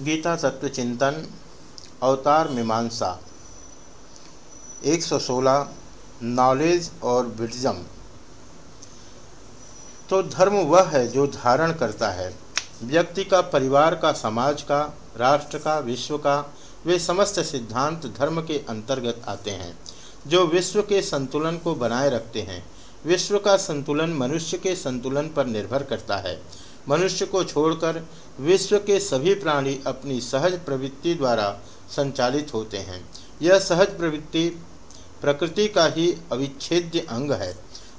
गीता तत्व चिंतन, अवतार मीमांसा 116 नॉलेज और विजम तो धर्म वह है जो धारण करता है। व्यक्ति का, परिवार का, समाज का, राष्ट्र का, विश्व का, वे समस्त सिद्धांत धर्म के अंतर्गत आते हैं, जो विश्व के संतुलन को बनाए रखते हैं। विश्व का संतुलन मनुष्य के संतुलन पर निर्भर करता है। मनुष्य को छोड़कर विश्व के सभी प्राणी अपनी सहज प्रवृत्ति द्वारा संचालित होते हैं। यह सहज प्रवृत्ति प्रकृति का ही अविच्छेद्य अंग है।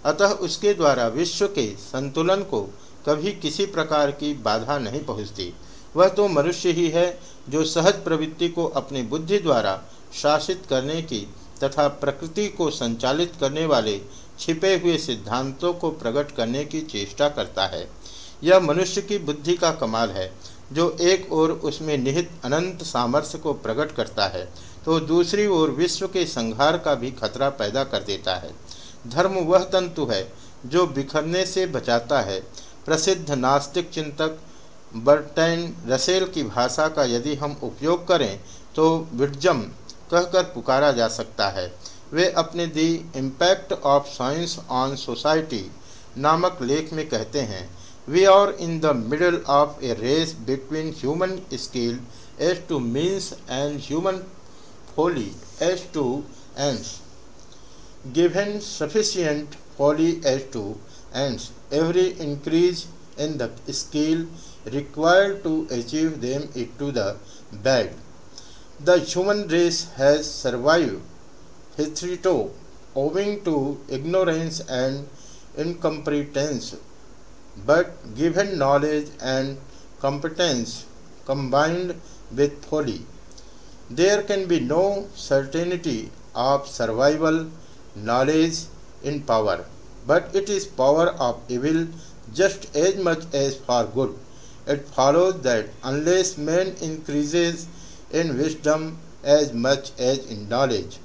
अतः उसके द्वारा विश्व के संतुलन को कभी किसी प्रकार की बाधा नहीं पहुँचती। वह तो मनुष्य ही है जो सहज प्रवृत्ति को अपनी बुद्धि द्वारा शासित करने की तथा प्रकृति को संचालित करने वाले छिपे हुए सिद्धांतों को प्रकट करने की चेष्टा करता है। यह मनुष्य की बुद्धि का कमाल है, जो एक ओर उसमें निहित अनंत सामर्थ्य को प्रकट करता है तो दूसरी ओर विश्व के संहार का भी खतरा पैदा कर देता है। धर्म वह तंतु है, जो बिखरने से बचाता है। प्रसिद्ध नास्तिक चिंतक बर्टैन रसेल की भाषा का यदि हम उपयोग करें तो विडजम कहकर पुकारा जा सकता है। वे अपने the impact of science on society नामक लेख में कहते हैं We are in the middle of a race between human skill as to means and human folly as to ends. Given sufficient folly as to ends, every increase in the skill required to achieve them is to the bad. The human race has survived hitherto owing to ignorance and incompetence but given knowledge and competence combined with folly, there can be no certainty of survival knowledge in power, but it is power of evil just as much as for good. It follows that unless man increases in wisdom as much as in knowledge,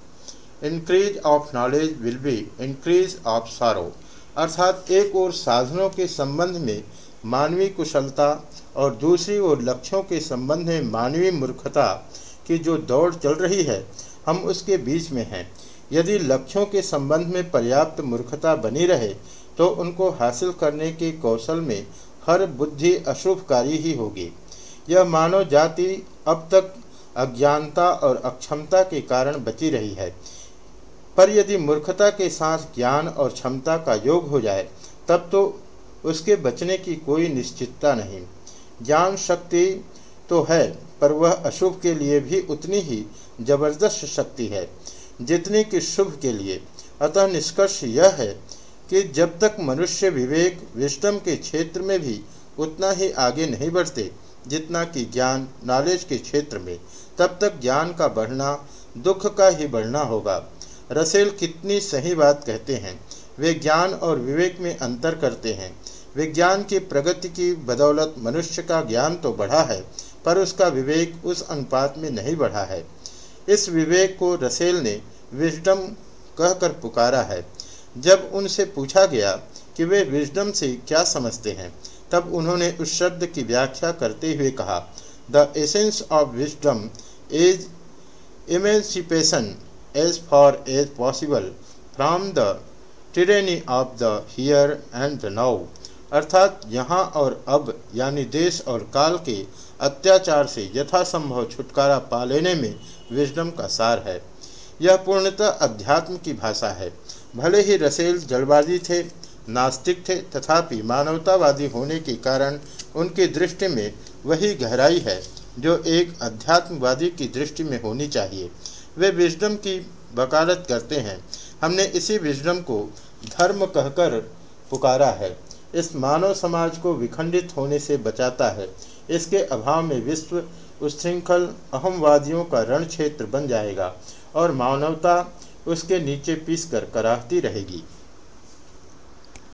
increase of knowledge will be increase of sorrow. अर्थात एक ओर साधनों के संबंध में मानवीय कुशलता और दूसरी ओर लक्ष्यों के संबंध में मानवीय मूर्खता की जो दौड़ चल रही है, हम उसके बीच में हैं। यदि लक्ष्यों के संबंध में पर्याप्त मूर्खता बनी रहे तो उनको हासिल करने के कौशल में हर बुद्धि अशुभकारी ही होगी। यह मानव जाति अब तक अज्ञानता और अक्षमता के कारण बची रही है। पर यदि मूर्खता के साथ ज्ञान और क्षमता का योग हो जाए, तब तो उसके बचने की कोई निश्चितता नहीं। ज्ञान शक्ति तो है, पर वह अशुभ के लिए भी उतनी ही ज़बरदस्त शक्ति है, जितनी कि शुभ के लिए। अतः निष्कर्ष यह है कि जब तक मनुष्य विवेक, विष्टम के क्षेत्र में भी उतना ही आगे नहीं बढ़ते, जितना कि ज्ञान नॉलेज के क्षेत्र में, तब तक ज्ञान का बढ़ना, दुख का ही बढ़ना होगा। रसेल कितनी सही बात कहते हैं। वे ज्ञान और विवेक में अंतर करते हैं। विज्ञान की प्रगति की बदौलत मनुष्य का ज्ञान तो बढ़ा है, पर उसका विवेक उस अनुपात में नहीं बढ़ा है। इस विवेक को रसेल ने विजडम कहकर पुकारा है। जब उनसे पूछा गया कि वे विजडम से क्या समझते हैं, तब उन्होंने उस शब्द की व्याख्या करते हुए कहा, the essence of wisdom is emancipation as far as possible from the tyranny of the here and the now. अर्थात यहाँ और अब, यानी देश और काल के अत्याचार से यथासंभव छुटकारा पा लेने में विजडम का सार है। यह पूर्णतः अध्यात्म की भाषा है। भले ही रसेल जलवादी थे, नास्तिक थे, तथापि मानवतावादी होने के कारण उनकी दृष्टि में वही गहराई है जो एक अध्यात्मवादी की दृष्टि में होनी चाहिए। वे विजडम की वकालत करते हैं। हमने इसी विजडम को धर्म कहकर पुकारा है। इस मानव समाज को विखंडित होने से बचाता है। इसके अभाव में विश्व उच्छृंखल अहमवादियों का रण क्षेत्र बन जाएगा और मानवता उसके नीचे पीस कर कराहती रहेगी।